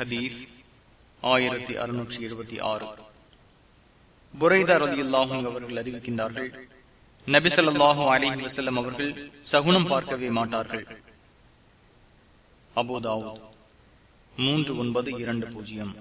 ஹதீஸ் ஆயிரத்தி அறுநூற்றி எழுபத்தி ஆறு. புரைதார் அலியுல்லாஹும் அவர்கள் அறிவிக்கின்றார்கள் நபிசல்லாஹு அலிஹி வசல்லம் அவர்கள் சகுனம் பார்க்கவே மாட்டார்கள். அபோதாவோ மூன்று ஒன்பது இரண்டு பூஜ்ஜியம்.